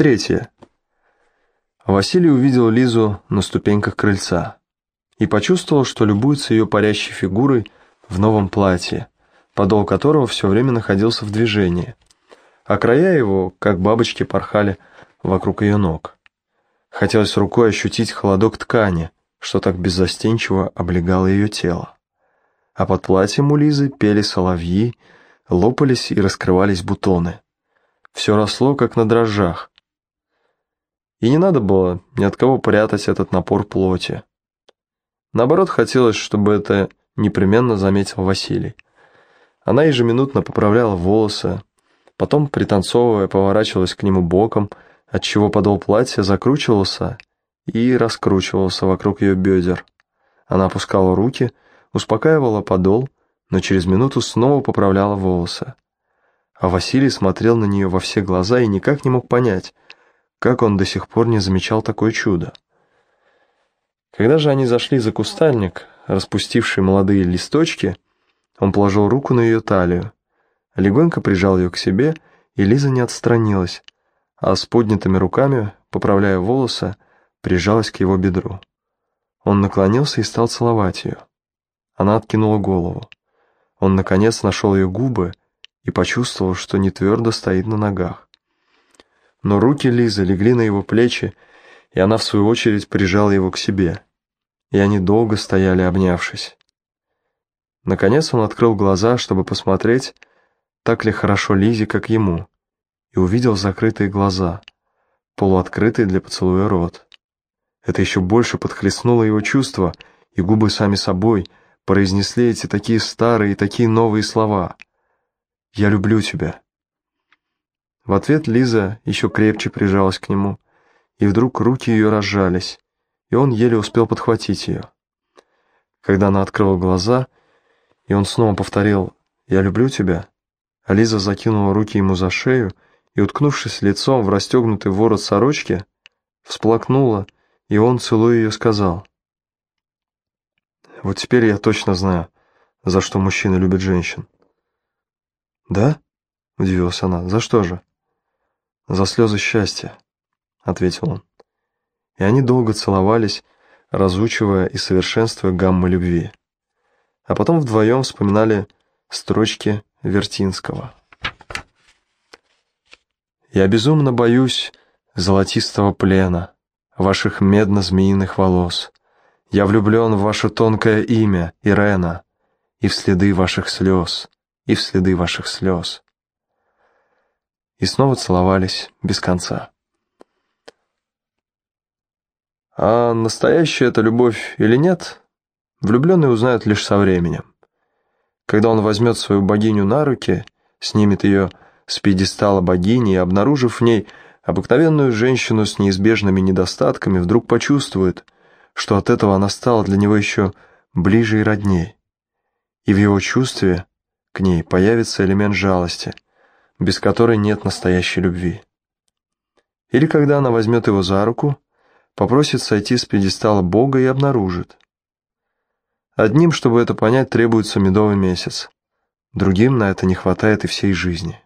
Третье. Василий увидел Лизу на ступеньках крыльца и почувствовал, что любуется ее парящей фигурой в новом платье, подол которого все время находился в движении, а края его, как бабочки, порхали вокруг ее ног. Хотелось рукой ощутить холодок ткани, что так беззастенчиво облегало ее тело. А под платьем у Лизы пели соловьи, лопались и раскрывались бутоны. Все росло, как на дрожжах. И не надо было ни от кого прятать этот напор плоти. Наоборот, хотелось, чтобы это непременно заметил Василий. Она ежеминутно поправляла волосы, потом, пританцовывая, поворачивалась к нему боком, отчего подол платья закручивался и раскручивался вокруг ее бедер. Она опускала руки, успокаивала подол, но через минуту снова поправляла волосы. А Василий смотрел на нее во все глаза и никак не мог понять, как он до сих пор не замечал такое чудо. Когда же они зашли за кустарник, распустивший молодые листочки, он положил руку на ее талию, легонько прижал ее к себе, и Лиза не отстранилась, а с поднятыми руками, поправляя волосы, прижалась к его бедру. Он наклонился и стал целовать ее. Она откинула голову. Он, наконец, нашел ее губы и почувствовал, что не твердо стоит на ногах. Но руки Лизы легли на его плечи, и она, в свою очередь, прижала его к себе. И они долго стояли, обнявшись. Наконец он открыл глаза, чтобы посмотреть, так ли хорошо Лизе, как ему, и увидел закрытые глаза, полуоткрытый для поцелуя рот. Это еще больше подхлестнуло его чувства, и губы сами собой — произнесли эти такие старые и такие новые слова. «Я люблю тебя». В ответ Лиза еще крепче прижалась к нему, и вдруг руки ее разжались, и он еле успел подхватить ее. Когда она открыла глаза, и он снова повторил «Я люблю тебя», а Лиза закинула руки ему за шею и, уткнувшись лицом в расстегнутый ворот сорочки, всплакнула, и он, целуя ее, сказал вот теперь я точно знаю, за что мужчины любят женщин. «Да?» — удивилась она. «За что же?» «За слезы счастья», — ответил он. И они долго целовались, разучивая и совершенствуя гаммы любви. А потом вдвоем вспоминали строчки Вертинского. «Я безумно боюсь золотистого плена, ваших медно-змеиных волос, я влюблен в ваше тонкое имя, Ирена, и в следы ваших слез, и в следы ваших слез. И снова целовались без конца. А настоящая это любовь или нет, влюбленные узнают лишь со временем. Когда он возьмет свою богиню на руки, снимет ее с пьедестала богини и, обнаружив в ней обыкновенную женщину с неизбежными недостатками, вдруг почувствует – что от этого она стала для него еще ближе и родней. И в его чувстве к ней появится элемент жалости, без которой нет настоящей любви. Или когда она возьмет его за руку, попросит сойти с пьедестала Бога и обнаружит. Одним, чтобы это понять, требуется медовый месяц, другим на это не хватает и всей жизни.